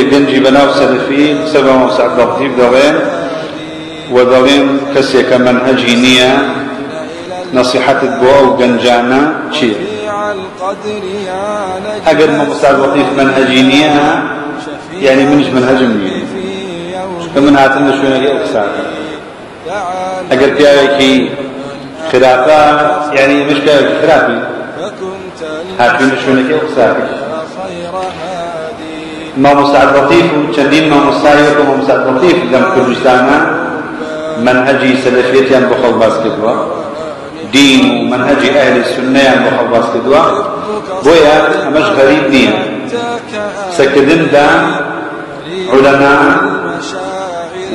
پێگەنجی بەناو سەرفی سەر سعدڵتیب دەڵێن و دەڵێن کەسێکە منهەجی نییە نصيحتت بۆ ئەو گەنجانە چیە ئەگەر مە مستاد وەقیف منهەجی نییە یعنی منش منهەجم نیە کە من هاتن لە شوێنەری ئەو قساکە ئەگەر پیاوێکی خراپە یعنی مشکە خراپی هاتوین لە شوێنەکەی ئەو قساکە مامۆستا لەطیف و چەندین مامۆستای وەکو مامۆستا لەطیف لەم کوردستانە منهەجی سەلەفیەتیان بۆ خەڵ باس کردووە دین و منهەجی ئەهلی سونەیان بۆ خەڵ باس کردووە بۆیە ئەمەش غەریب نییە سەکردندا عولەما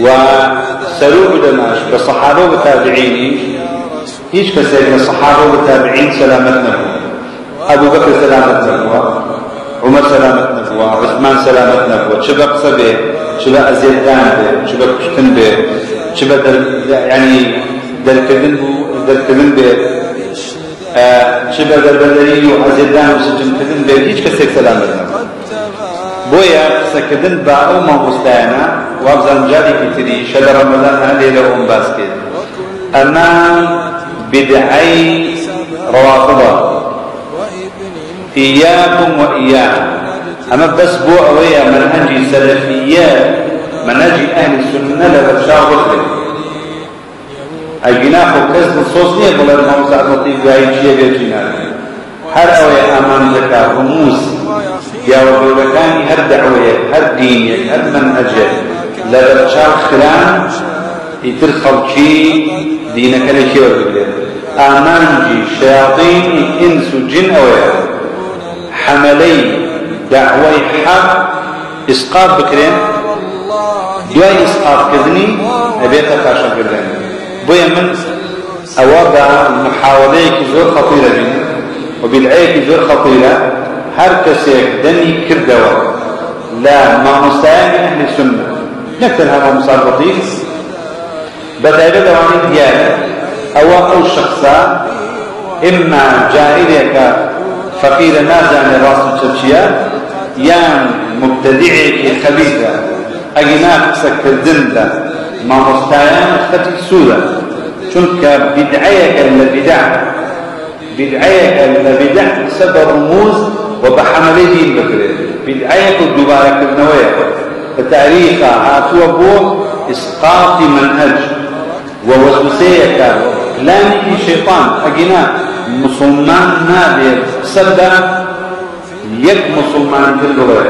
و سەرو عولەماش بە سەحابە و تابعینیش هیچ کەسێک لە سەحابە و تابعین سەلامەت نەبوو ئەبوو بەکر سەلامەت نەبووە عمر سلامت نبووە عوسمان سلامت نبووە چ بە قسە بێ چ بە ئەزێدان بێ چ بە کوشتن بێ چ بە ینی دەرکردن بوو دەرکردن بێ چ بە دەربەدەری و ئەزێدان و سجنکردن بێ هیچ کەسێک سەلامت نبوو بۆیە قسەکردن با ئەو مامۆستایانە وابزان جارێکی تری شە لە ڕەمەدان هەندێ لە ئەوم باس کرد ئەمە بدعەی ڕەوافڵە إياكم وإياهم أما بس بو أويا منهجي سلفيات منهجي أهل السنة لبشار وخلق الجناح وكس نصوص نية بلا المهم سعد لطيف جاي جيه بيجينا هر أويا أمان لك رموز يا وبيبكاني هر دعوية هر دينية هر منهجة لبشار خلان يتر خلقي دينك لكي وبيبكاني آمانجي شياطين إنس وجن أويا حملەی داوای حەق ئسقاط بکرێن دوای ئسقاطکردنی ئەبێتە پاشەکردن بۆیە من ئەوە بە محاوەلەیەکی زۆر خەتیرە بین و بلعەیەکی زۆر خەتیرە هەر کەسێک دەنی کردەوە لە مامۆستایانی ئەهلی سنە نەتەنها مامۆسابقی بەتایبەت ئەوانی دیارە ئەوە ئەو شخصە ئما جاهلێکە فەقیرە نازانێ ڕاست و چەچیە یان مبتەدیعێکی خەبیرە ئەگنا قسەکردندا مامۆستایان خەتی سوورە چونکە بدعەیەکە لە بدع بدعەیەکە لە بدع قسە بە ڕموز و بە حەمەلەی دین بکرێت بدعەیەک و دووبارەکردنەوەیە بە تاریخە هاتووە بۆ ئسقاطی منهەج ووەسوسەیەکە لانی شێطان ئەگینا مسلمان نابێت سەردا یەک مسلمان تر بڵێ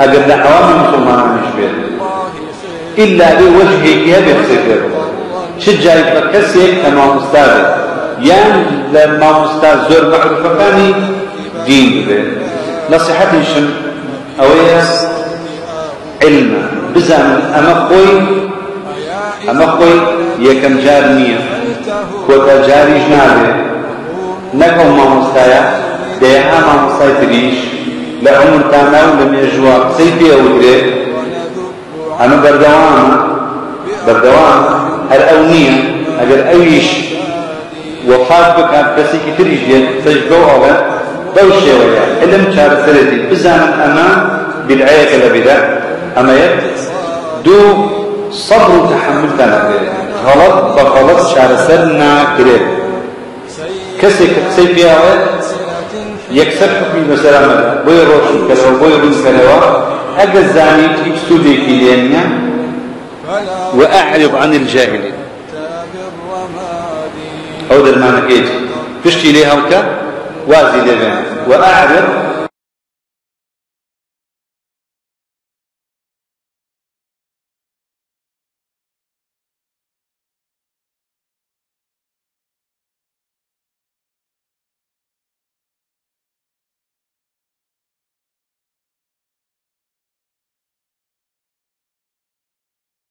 ئەگەر لە عوامی مسلمانانش بێت ئللا بێ وەجهێکیە بێ قسێ بێت چ جای بە کەسێک کە مامۆستا بێت یان لە مامۆستا زۆر مەعروفەکانی دین بێت نەسیحەتیشم ئەوەیە علمە بزانن ئەمە خۆی ئەمە خۆی یەکەم جار نییە کۆتا جاریش نابێت نەک ئەو مامۆستایە دەیەها مامۆستای تریش لە عمرتانا و لە مێژووە قسەی پێوەدرێت ئەمە بەردەوام بەردەوام هەر ئەو نییە ئەگەر ئەویش وەفات بکات کەسێکی تریش دێت سەش بەو ئەوە بەو شێوەیە علم چارەسەرێتی بزانم ئەمە بدعەیەکە لە بدە ئەمەیەت دوو صبر و تحمل تەنەبێت غەڵەت بە غەڵەت چارەسەر ناکرێت کەسێک کە قسەی پیاوە یەکسەر حکمی بەسەر ئەمەدا بۆی ڕۆشن کەسەوە بۆی ڕوونکەرەوە ئەگەر زانیت هیچ سوودێکی لێ نییە وأعرض عن الجاهلين أو درمانك إيجي تشتي ليها وكا وازي لبين وأعرض